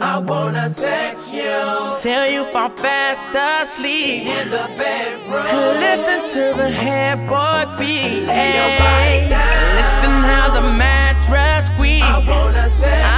I wanna sex you. Tell you if I'm fast asleep. In the bedroom. Listen to the head boy beat. Lay. Listen how the mattress squeaks. I wanna sex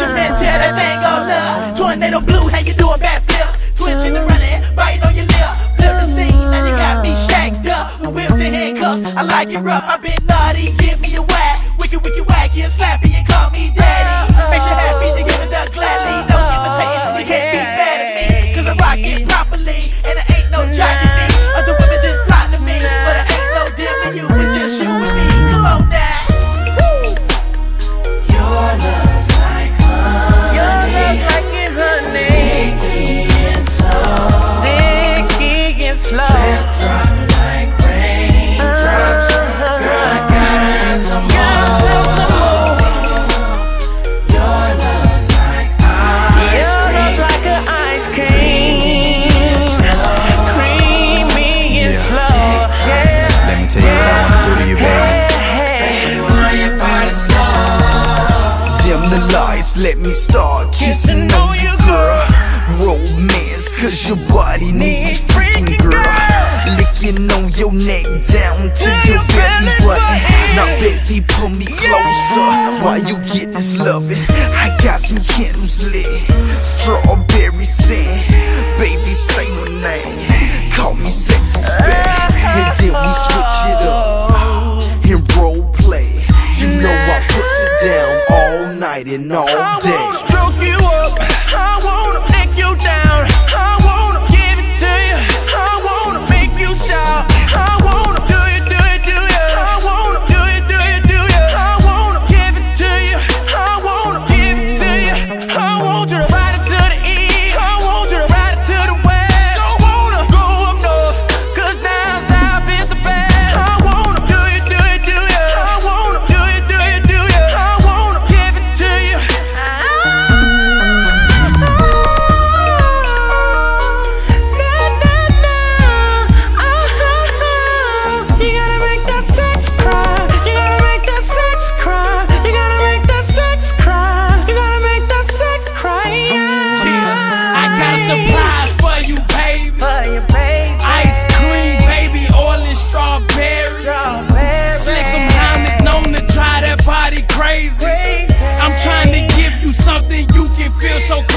Your man, tear that thing on up. Tornado blue, how you doing backflips? Twitching and running, biting on your lip. Flip the scene, now you got me shacked up. The whips and handcuffs, I like it rough. i been eyes, let me start kissing on you, girl. Romance, cause your body needs freaking girl. Licking on your neck down to your belly button. Now, baby, pull me closer while you get this loving. I got some candles lit, strawberry scent. Baby, say my name. rocking all day. I wanna stroke you up, I wanna make you down.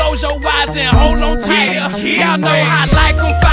close your eyes and hold on tighter. Y'all know I like them.